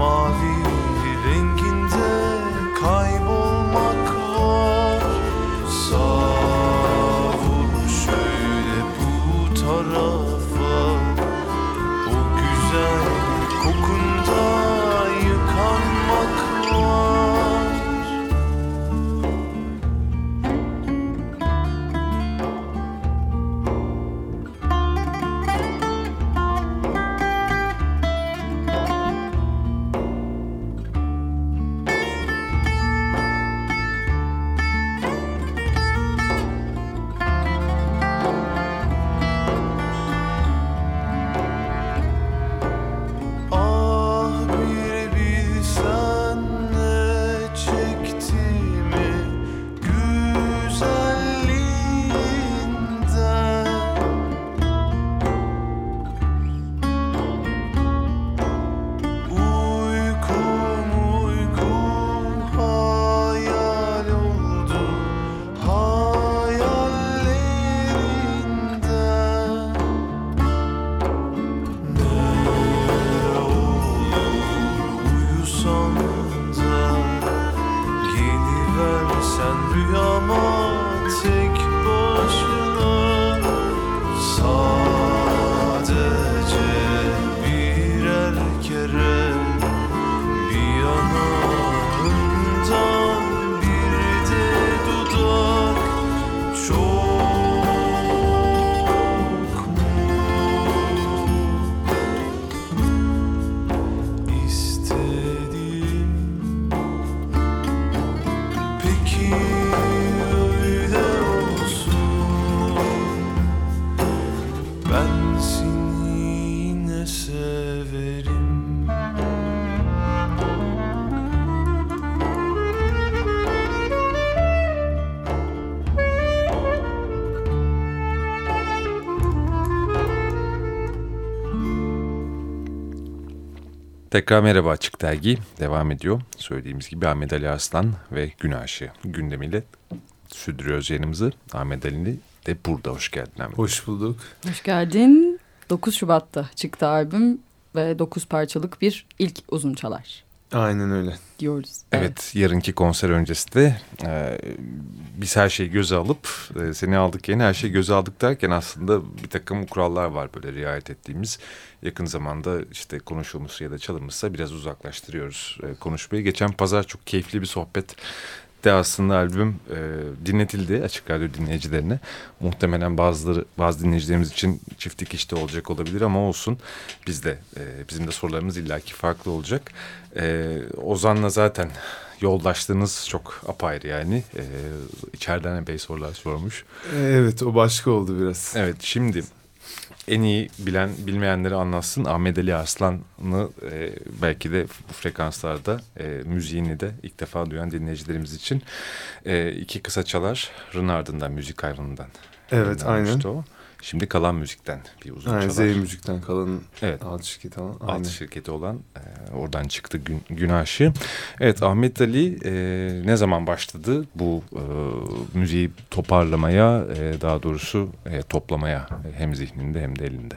senden yana O Tekrar merhaba Açık Dergi devam ediyor. Söylediğimiz gibi Ahmet Ali Arslan ve Gün Aşığı gündemiyle sürdürüyoruz yayınımızı. Ahmet Ali de burada. Hoş geldin Ahmet. Hoş bulduk. Hoş geldin. 9 Şubat'ta çıktı albüm ve 9 parçalık bir ilk uzun çalar Aynen öyle. diyoruz. Evet, yarınki konser öncesi de e, biz her şeyi göze alıp e, seni aldık yeni her şeyi göze aldık derken aslında bir takım kurallar var böyle riayet ettiğimiz. Yakın zamanda işte konuşulmuşsa ya da çalınmışsa biraz uzaklaştırıyoruz e, konuşmayı. Geçen pazar çok keyifli bir sohbet de aslında albüm e, dinletildi açık radyo dinleyicilerine. Muhtemelen bazıları bazı dinleyicilerimiz için çift dikişte olacak olabilir ama olsun. Biz de e, bizim de sorularımız illaki farklı olacak. E, Ozan'la zaten yoldaşlığınız çok apayrı yani. E, içeriden epey sorular sormuş. Evet o başka oldu biraz. Evet şimdi en iyi bilen bilmeyenleri anlatsın. Ahmet Ali Arslan'ı e, belki de bu frekanslarda e, müziğini de ilk defa duyan dinleyicilerimiz için e, iki kısa çaların ardından müzik hayvanından. Evet aynen. O. Şimdi kalan müzikten bir uzun Z çalar. Müzik'ten kalan Evet. alt şirketi olan. Alt şirketi olan e, oradan çıktı gün, Günaşı. Evet Ahmet Ali e, ne zaman başladı bu e, müziği toparlamaya e, daha doğrusu e, toplamaya e, hem zihninde hem de elinde.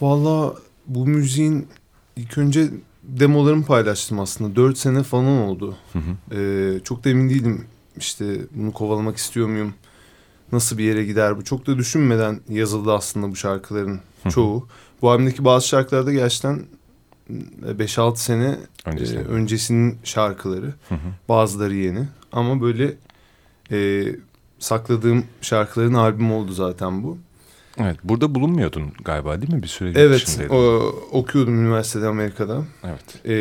Valla bu müziğin ilk önce demolarımı paylaştım aslında. Dört sene falan oldu. Hı hı. Ee, çok da emin değilim işte bunu kovalamak istiyor muyum? Nasıl bir yere gider bu? Çok da düşünmeden yazıldı aslında bu şarkıların çoğu. Bu albümdeki bazı şarkılarda gerçekten 5-6 sene Öncesinde. e, öncesinin şarkıları. Bazıları yeni. Ama böyle e, sakladığım şarkıların albümü oldu zaten bu. Evet burada bulunmuyordun galiba değil mi bir süre Evet o, okuyordum üniversitede Amerika'da. Evet. E,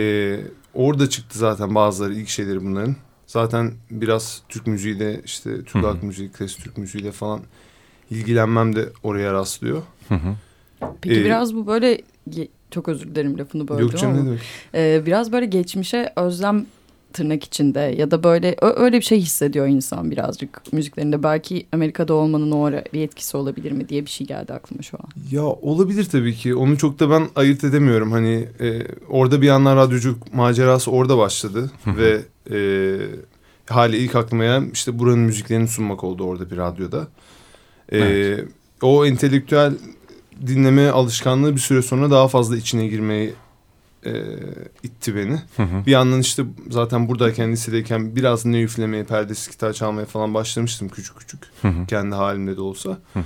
orada çıktı zaten bazıları ilk şeyleri bunların. Zaten biraz Türk müziğiyle işte Türk halk müziği, klasik Türk müziğiyle falan ilgilenmem de oraya rastlıyor. Hı hı. Peki Ee, biraz bu böyle çok özür dilerim lafını böldüm Yok canım ama ne demek? e, biraz böyle geçmişe özlem tırnak içinde ya da böyle öyle bir şey hissediyor insan birazcık müziklerinde. Belki Amerika'da olmanın o ara bir etkisi olabilir mi diye bir şey geldi aklıma şu an. Ya olabilir tabii ki. Onu çok da ben ayırt edemiyorum. Hani e, orada bir yandan radyoculuk macerası orada başladı ve e, hali ilk aklıma gelen işte buranın müziklerini sunmak oldu orada bir radyoda. E, Evet. O entelektüel dinleme alışkanlığı bir süre sonra daha fazla içine girmeye e, itti beni. Hı hı. Bir yandan işte zaten buradayken lisedeyken biraz ne üflemeye, perdesiz gitar çalmaya falan başlamıştım küçük küçük. Hı hı. Kendi halimde de olsa. Hı hı.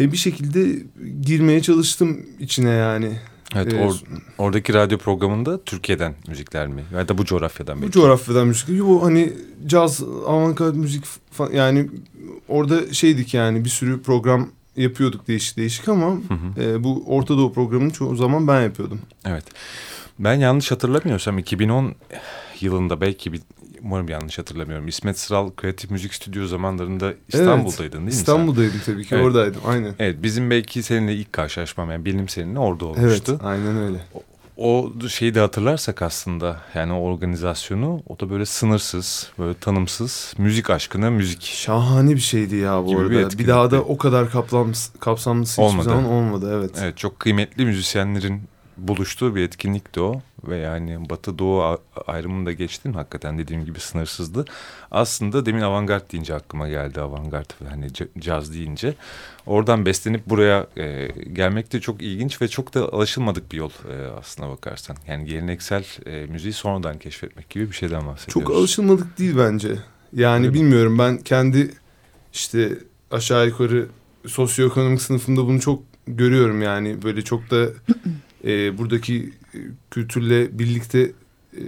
E bir şekilde girmeye çalıştım içine yani. Evet, Ee, or- oradaki radyo programında Türkiye'den müzikler mi? Ya da bu coğrafyadan Bu belki. coğrafyadan müzik. Yo hani caz, avantgard müzik falan yani orada şeydik yani bir sürü program yapıyorduk değişik değişik ama Hı hı. e, bu Orta Doğu programını çoğu zaman ben yapıyordum. Evet. Ben yanlış hatırlamıyorsam 2010 yılında belki bir umarım yanlış hatırlamıyorum. İsmet Sıral Kreatif Müzik Stüdyo zamanlarında İstanbul'daydın değil mi sen? İstanbul'daydım tabii ki Evet. oradaydım aynen. Evet bizim belki seninle ilk karşılaşmam yani benim seninle orada Evet olmuştu. aynen öyle. O şeyi de hatırlarsak aslında yani o organizasyonu o da böyle sınırsız böyle tanımsız müzik aşkına müzik. Şahane bir şeydi ya bu Gibi bir arada. Bir, etkinlikti. daha da o kadar kapsams, kapsamlısı Olmadı. hiçbir zaman olmadı evet. Evet çok kıymetli müzisyenlerin buluştuğu bir etkinlikti o ve yani Batı Doğu ayrımını da geçtin hakikaten dediğim gibi sınırsızdı. Aslında demin avantgard deyince aklıma geldi avantgard ve hani ca- caz deyince oradan beslenip buraya e, gelmek de çok ilginç ve çok da alışılmadık bir yol e, aslına bakarsan. Yani geleneksel e, müziği sonradan keşfetmek gibi bir şeyden bahsediyoruz. Çok alışılmadık değil bence. Yani Öyle mi? bilmiyorum ben kendi işte aşağı yukarı sosyoekonomik sınıfımda bunu çok görüyorum yani böyle çok da e, buradaki e, kültürle birlikte e,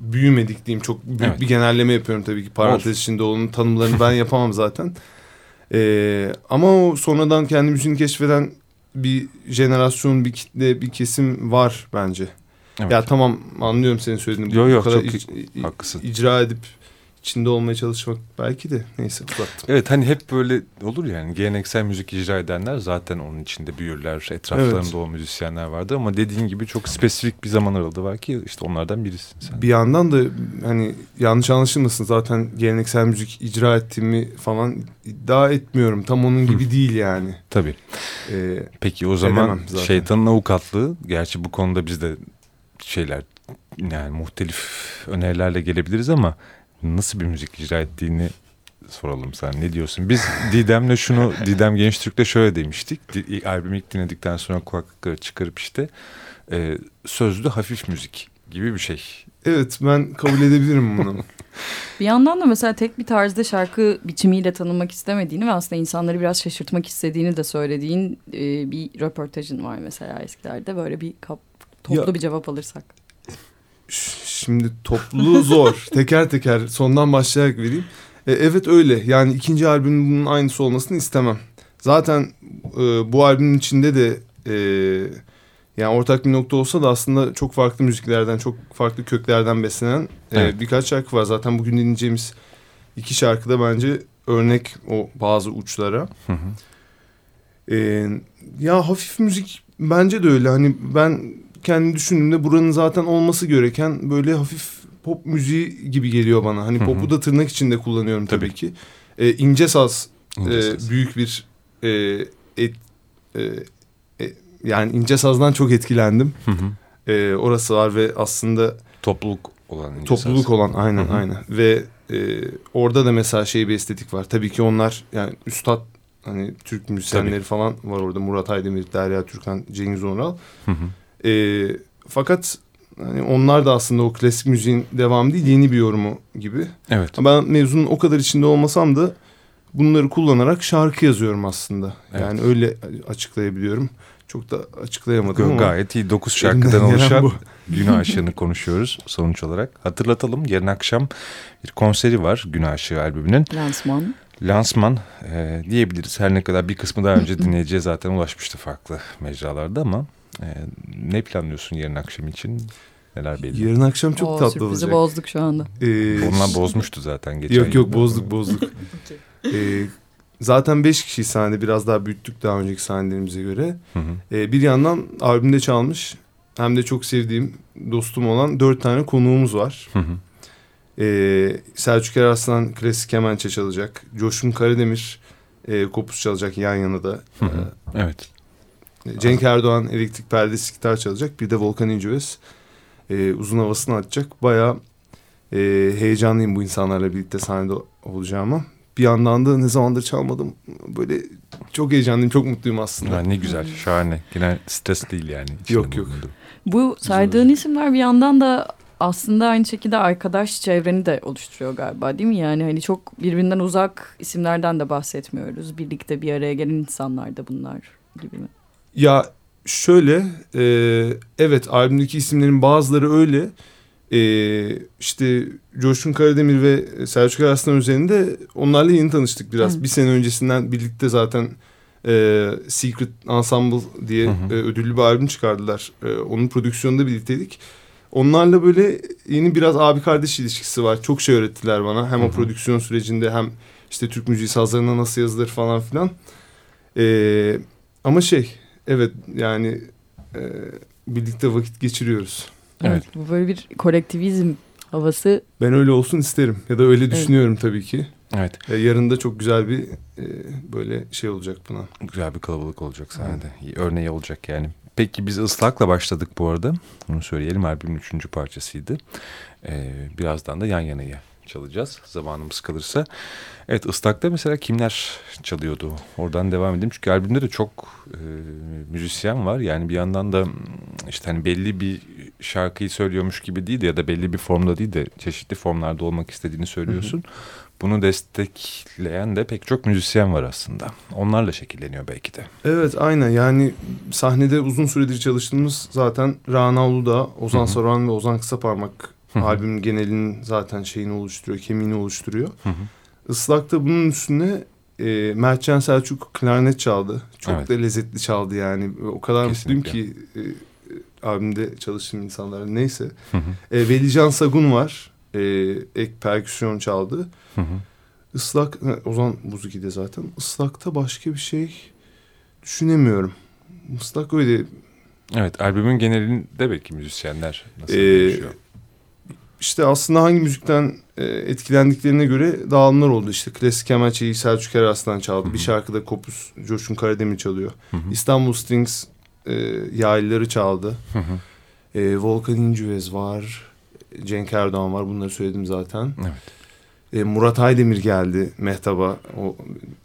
büyümedik diyeyim çok büyük Evet. bir genelleme yapıyorum tabii ki parantez Olsun. içinde onun tanımlarını ben yapamam zaten. E, ama o sonradan kendi müziğini keşfeden bir jenerasyon bir kitle bir kesim var bence. Evet. Ya tamam anlıyorum senin söylediğini. Yo, Bu yo, kadar çok ic- haklısın. icra edip içinde olmaya çalışmak belki de neyse uzattım. Evet hani hep böyle olur yani geleneksel müzik icra edenler zaten onun içinde büyürler. Etraflarında Evet. o müzisyenler vardı ama dediğin gibi çok spesifik bir zaman aralığı var ki işte onlardan birisin sen. Bir yandan da hani yanlış anlaşılmasın zaten geleneksel müzik icra ettiğimi falan iddia etmiyorum. Tam onun gibi değil yani. Tabii. Ee, Peki o zaman şeytanın avukatlığı gerçi bu konuda biz de şeyler yani muhtelif önerilerle gelebiliriz ama nasıl bir müzik icra ettiğini soralım sen ne diyorsun? Biz Didem'le şunu Didem Genç Türk'le şöyle demiştik. Albümü ilk dinledikten sonra kulaklıkları çıkarıp işte e, sözlü hafif müzik gibi bir şey. evet ben kabul edebilirim bunu. Bir yandan da mesela tek bir tarzda şarkı biçimiyle tanınmak istemediğini ve aslında insanları biraz şaşırtmak istediğini de söylediğin e, bir röportajın var mesela eskilerde. Böyle bir kap, toplu Ya- bir cevap alırsak. Şimdi topluluğu zor. teker teker sondan başlayarak vereyim. E, evet öyle. Yani ikinci albümün bunun aynısı olmasını istemem. Zaten e, bu albümün içinde de e, yani ortak bir nokta olsa da aslında çok farklı müziklerden, çok farklı köklerden beslenen e, Evet. birkaç şarkı var. Zaten bugün dinleyeceğimiz iki şarkı da bence örnek o bazı uçlara. Hı hı. Ee, ya hafif müzik bence de öyle. Hani ben kendi düşündüğümde buranın zaten olması gereken böyle hafif pop müziği gibi geliyor bana. Hani Hı hı. popu da tırnak içinde kullanıyorum tabii, Tabii. ki. Ee, ince saz İnce e, büyük bir e, et, e, e, yani ince sazdan çok etkilendim. Hı hı. E, orası var ve aslında Topluluk olan ince topluluk saz. olan aynen Hı hı. aynen ve e, orada da mesela şey bir estetik var. Tabii ki onlar yani üstad hani Türk müzisyenleri Tabii. falan var orada. Murat Aydemir, Derya Türkan, Cengiz Onural. Hı hı. E, fakat hani onlar da aslında o klasik müziğin devamı değil yeni bir yorumu gibi. Evet. Ben mevzunun o kadar içinde olmasam da bunları kullanarak şarkı yazıyorum aslında. Evet. Yani öyle açıklayabiliyorum. Çok da açıklayamadım Ga- ama. Gayet iyi. Dokuz şarkıdan oluşan bu. Gün Aşığı'nı konuşuyoruz sonuç olarak. Hatırlatalım yarın akşam bir konseri var Gün Aşığı albümünün. Lansman. Lansman e, diyebiliriz. Her ne kadar bir kısmı daha önce dinleyiciye zaten ulaşmıştı farklı mecralarda ama e, ne planlıyorsun yarın akşam için? Neler belli? Yarın akşam çok Oo, tatlı sürprizi olacak. bozduk şu anda. Ee, Onlar bozmuştu zaten geçen Yok yok bozduk bozduk. Ee, zaten beş kişi sahnede biraz daha büyüttük daha önceki sahnelerimize göre. Hı hı. Ee, bir yandan albümde çalmış hem de çok sevdiğim dostum olan dört tane konuğumuz var. Hı hı. Ee, Selçuk Erarslan klasik kemençe çalacak. Coşkun Karademir e, kopuz çalacak yan yana da. Hı hı. Evet. Cenk Erdoğan elektrik perdesi gitar çalacak. Bir de Volkan İnceöz e, uzun havasını açacak. Bayağı e, heyecanlıyım bu insanlarla birlikte sahnede olacağıma. Bir yandan da ne zamandır çalmadım. Böyle çok heyecanlıyım, çok mutluyum aslında. Ha, ne güzel, şahane. Yine stres değil yani. Yok, yok. Bu saydığın isimler bir yandan da aslında aynı şekilde arkadaş çevreni de oluşturuyor galiba değil mi? Yani hani çok birbirinden uzak isimlerden de bahsetmiyoruz. Birlikte bir araya gelen insanlar da bunlar gibi mi? Ya şöyle, e, evet albümdeki isimlerin bazıları öyle. E, işte Coşkun Karademir ve Selçuk Arslan üzerinde onlarla yeni tanıştık biraz. Hı. Bir sene öncesinden birlikte zaten e, Secret Ensemble diye Hı hı. e, ödüllü bir albüm çıkardılar. E, onun prodüksiyonunda birlikteydik. Onlarla böyle yeni biraz abi kardeş ilişkisi var. Çok şey öğrettiler bana. Hem Hı o hı. prodüksiyon sürecinde hem işte Türk müziği sazlarına nasıl yazılır falan filan. E, ama şey evet yani e, birlikte vakit geçiriyoruz. Evet. Bu böyle bir kolektivizm havası. Ben öyle olsun isterim ya da öyle düşünüyorum tabii ki. Evet, E, yarın da çok güzel bir e, böyle şey olacak buna. güzel bir kalabalık olacak sahnede. İyi Örneği olacak yani. Peki biz ıslakla başladık bu arada. Onu söyleyelim. Albümün üçüncü parçasıydı. Ee, birazdan da yan yanaya çalacağız. Zamanımız kalırsa. Evet ıslakta mesela kimler çalıyordu? Oradan devam edelim. Çünkü albümde de çok e, müzisyen var. Yani bir yandan da işte hani belli bir şarkıyı söylüyormuş gibi değil de ya da belli bir formda değil de çeşitli formlarda olmak istediğini söylüyorsun. Bunu destekleyen de pek çok müzisyen var aslında. Onlarla şekilleniyor belki de. Evet aynen yani sahnede uzun süredir çalıştığımız zaten Rana Uludağ, Ozan Hı hı. Saruhan ve Ozan Kısaparmak Albümün genelinin zaten şeyini oluşturuyor, kemiğini oluşturuyor. Islak'ta bunun üstüne e, Mertcan Selçuk klarnet çaldı. Çok Evet. da lezzetli çaldı yani. O kadar mutluyum Kesinlikle. ki e, e, albümde çalıştığım insanlara. Neyse. Hı hı. E, Velican Sagun var. E, ek perküsyon çaldı. Hı hı. Islak, ha, Ozan Buzuki'de zaten. Islak'ta başka bir şey düşünemiyorum. Islak öyle Evet albümün genelinde belki müzisyenler nasıl Ee? İşte aslında hangi müzikten e, etkilendiklerine göre dağılımlar oldu. İşte klasik kemençeyi Selçuk Eraslan çaldı. Hı hı. Bir şarkıda Kopuz Coşkun Karademir çalıyor. Hı hı. İstanbul Strings e, yaylıları çaldı. Hı hı. E, Volkan İncüvez var. Cenk Erdoğan var. Bunları söyledim zaten. Evet. E, Murat Aydemir geldi Mehtap'a. O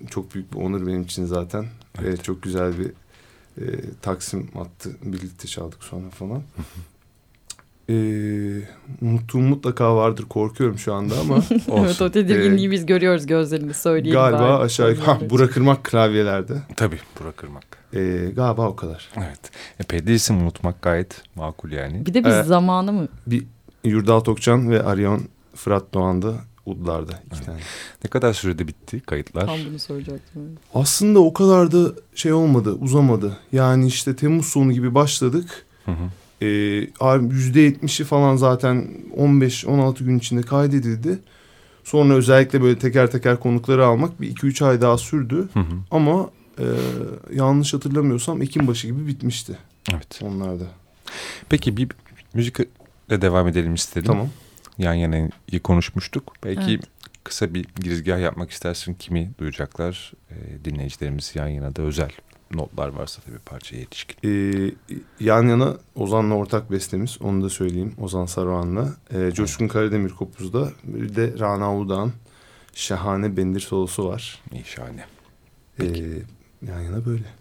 çok büyük bir onur benim için zaten. Evet. E, çok güzel bir e, Taksim attı. Birlikte çaldık sonra falan. E, unuttuğum mutlaka vardır. Korkuyorum şu anda ama evet o tedirginliği biz görüyoruz gözlerini söyleyelim. galiba bari. aşağı. Ha, Burak Irmak klavyelerde. Tabii bırakırmak. E, galiba o kadar. Evet. Epey de isim unutmak gayet makul yani. Bir de biz Ee, zamanı mı? Bir Yurdal Tokcan ve Aryon Fırat Doğan'da Udlar'da iki Evet. tane. Ne kadar sürede bitti kayıtlar? Tam bunu soracaktım. Aslında o kadar da şey olmadı, uzamadı. Yani işte Temmuz sonu gibi başladık. Hı hı. Ee, albüm %70'i falan zaten 15-16 gün içinde kaydedildi. Sonra özellikle böyle teker teker konukları almak bir 2-3 ay daha sürdü. Hı hı. Ama e, yanlış hatırlamıyorsam Ekim başı gibi bitmişti Evet. onlarda. Peki bir müzikle devam edelim istedim. Tamam. Yan yanayı konuşmuştuk. Belki Evet. kısa bir girizgah yapmak istersin. Kimi duyacaklar? Ee, dinleyicilerimiz yan yana da özel notlar varsa tabii parçaya ilişkin. Ee, yan yana Ozan'la ortak bestemiz. Onu da söyleyeyim. Ozan Saruhan'la. Ee, Coşkun Karademir Kopuz'da. Bir de Rana Uludağ'ın şahane bendir solosu var. İyi şahane. Ee, yan yana böyle.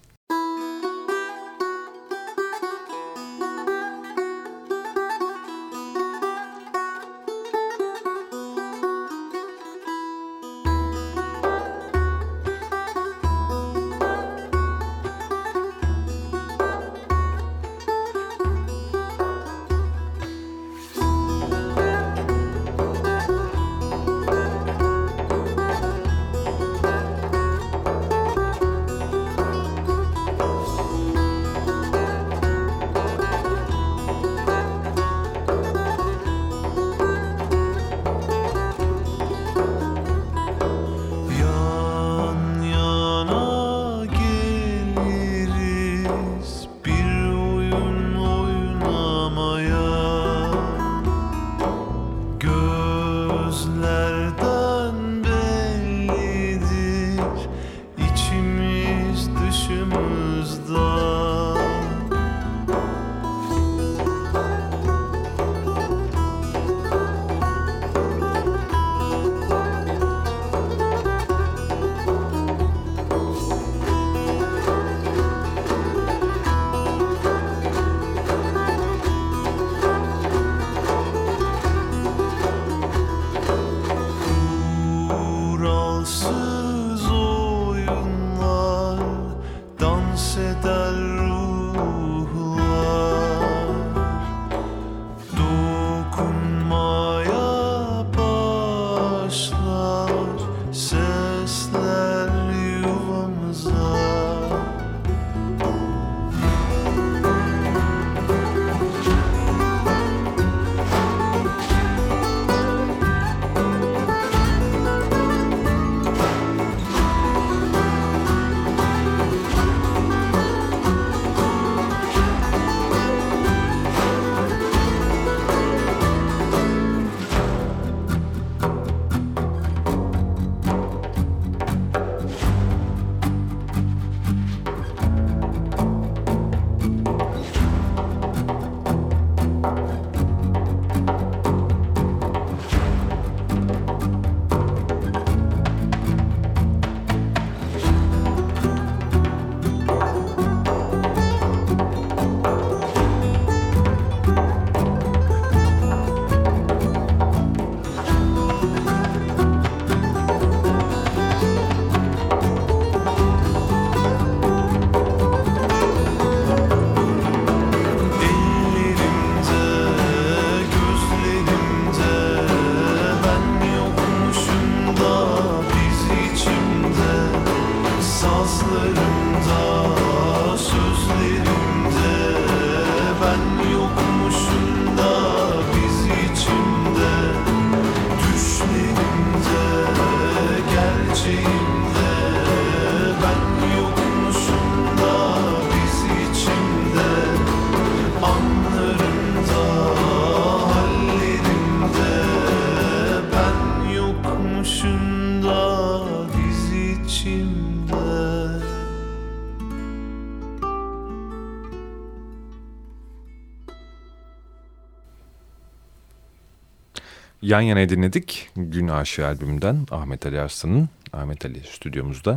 Yan yana dinledik. Gün Aşığı albümünden Ahmet Ali Arslan'ın Ahmet Ali stüdyomuzda.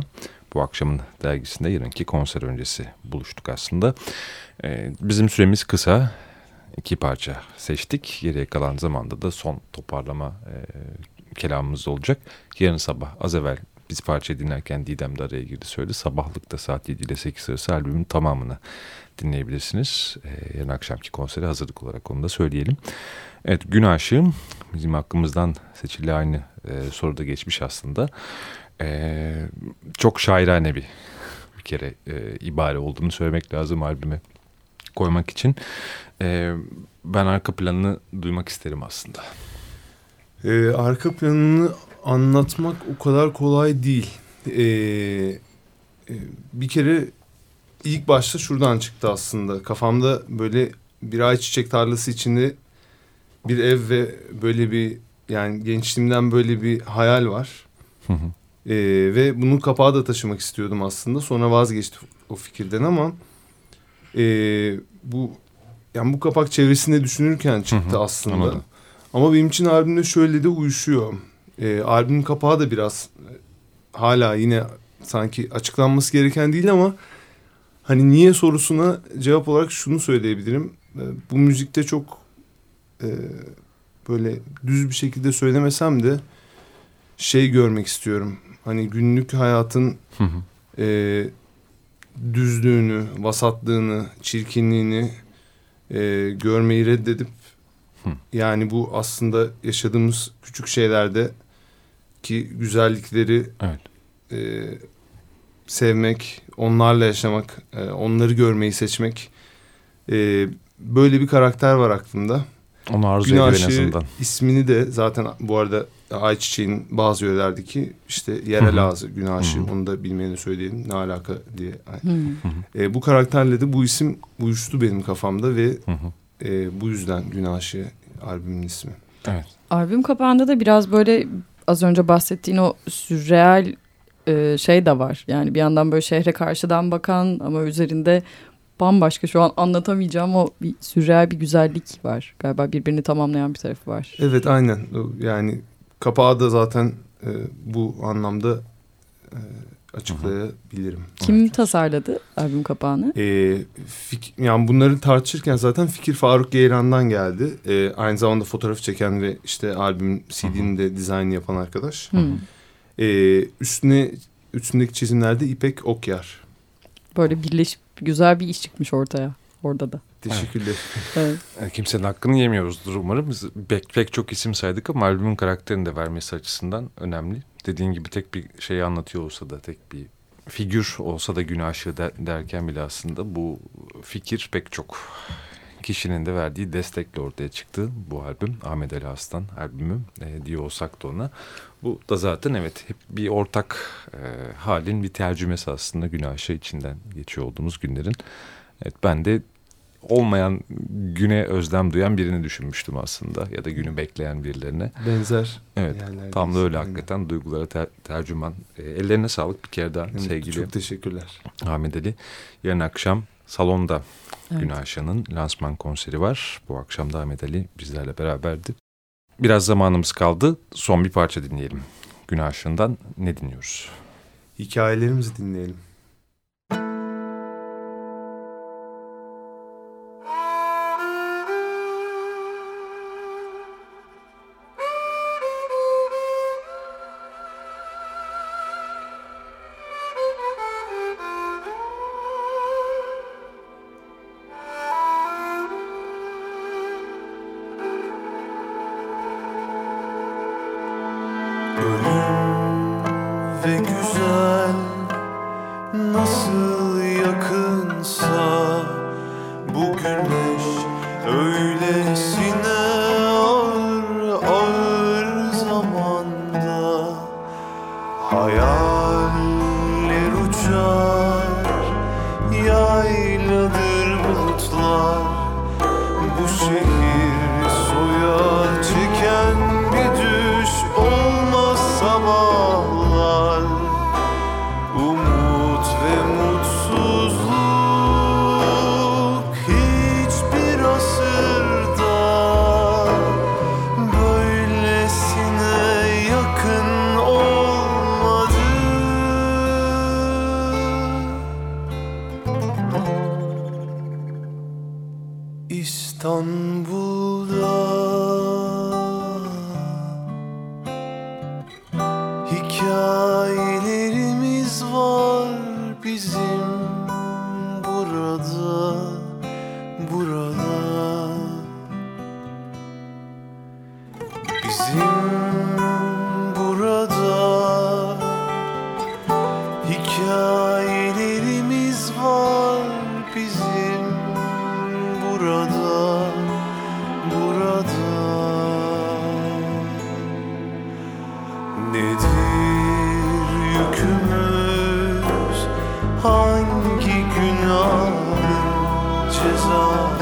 Bu akşamın dergisinde yarınki konser öncesi buluştuk aslında. Ee, bizim süremiz kısa. iki parça seçtik. Geriye kalan zamanda da son toparlama e, kelamımız olacak. Yarın sabah az evvel biz parçayı dinlerken Didem de araya girdi söyledi. Sabahlıkta saat 7 ile 8 arası albümün tamamını dinleyebilirsiniz. Ee, yarın akşamki konsere hazırlık olarak onu da söyleyelim. Evet Gün Aşığım bizim hakkımızdan seçili aynı e, soruda geçmiş aslında. E, çok şairane bir bir kere e, ibare olduğunu söylemek lazım albüme koymak için. E, ben arka planını duymak isterim aslında. Ee, arka planını anlatmak o kadar kolay değil. Ee, e, bir kere ilk başta şuradan çıktı aslında. Kafamda böyle bir ayçiçek tarlası içinde bir ev ve böyle bir yani gençliğimden böyle bir hayal var. Hı hı. Ee, ve bunun kapağı da taşımak istiyordum aslında. Sonra vazgeçtim o fikirden ama e, bu yani bu kapak çevresinde düşünürken çıktı Hı hı, aslında. anladım. Ama benim için albümde şöyle de uyuşuyor. Ee, albümün kapağı da biraz e, hala yine sanki açıklanması gereken değil ama hani niye sorusuna cevap olarak şunu söyleyebilirim. Ee, bu müzikte çok e, böyle düz bir şekilde söylemesem de şey görmek istiyorum. Hani günlük hayatın Hı hı. e, düzlüğünü, vasatlığını, çirkinliğini e, görmeyi reddedip Hı. yani bu aslında yaşadığımız küçük şeylerde ki güzellikleri Evet. e, sevmek, onlarla yaşamak, e, onları görmeyi seçmek e, böyle bir karakter var aklımda. Onu arzu Gün ediyor en azından. ismini de zaten bu arada Ayçiçeğin bazı yörelerdeki işte yerel ağzı Gün Aşığı onu da bilmeyeni söyleyelim ne alaka diye. E, bu karakterle de bu isim uyuştu benim kafamda ve Hı hı. e, bu yüzden Gün Aşığı albümün ismi. Evet. Albüm kapağında da biraz böyle az önce bahsettiğin o sürreal e, şey de var. Yani bir yandan böyle şehre karşıdan bakan ama üzerinde bambaşka şu an anlatamayacağım o bir sürreal bir güzellik var. Galiba birbirini tamamlayan bir tarafı var. Evet aynen yani kapağı da zaten e, bu anlamda e, açıklayabilirim. Kim tasarladı albüm kapağını? E, fik- yani bunları tartışırken zaten fikir Faruk Geyran'dan geldi. E, aynı zamanda fotoğraf çeken ve işte albüm CD'nin de dizaynını yapan arkadaş. Hmm. E, üstüne üstündeki çizimlerde İpek Okyar. Böyle birleşip güzel bir iş çıkmış ortaya orada da. Teşekkürler. Evet. E, Kimsenin hakkını yemiyoruzdur umarım. Biz pek, pek çok isim saydık ama albümün karakterini de vermesi açısından önemli. Dediğin gibi tek bir şey anlatıyor olsa da tek bir figür olsa da gün aşığı der- derken bile aslında bu fikir pek çok kişinin de verdiği destekle ortaya çıktı bu albüm. Ahmet Ali Aslan albümü e, diyor olsak da ona. Bu da zaten evet hep bir ortak e, halin bir tercümesi aslında gün aşığı içinden geçiyor olduğumuz günlerin. Evet ben de olmayan güne özlem duyan birini düşünmüştüm aslında ya da günü bekleyen birilerine. Benzer. Evet tam da öyle hakikaten duygulara ter- tercüman. E, ellerine sağlık bir kere daha Evet, sevgili Çok teşekkürler. Ahmet Ali. Yarın akşam salonda Evet. Gün Aşa'nın lansman konseri var. Bu akşam da Ahmet Ali bizlerle beraberdi. Biraz zamanımız kaldı. Son bir parça dinleyelim. Gün Aşı'ndan ne dinliyoruz? Hikayelerimizi dinleyelim. zone.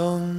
corazón.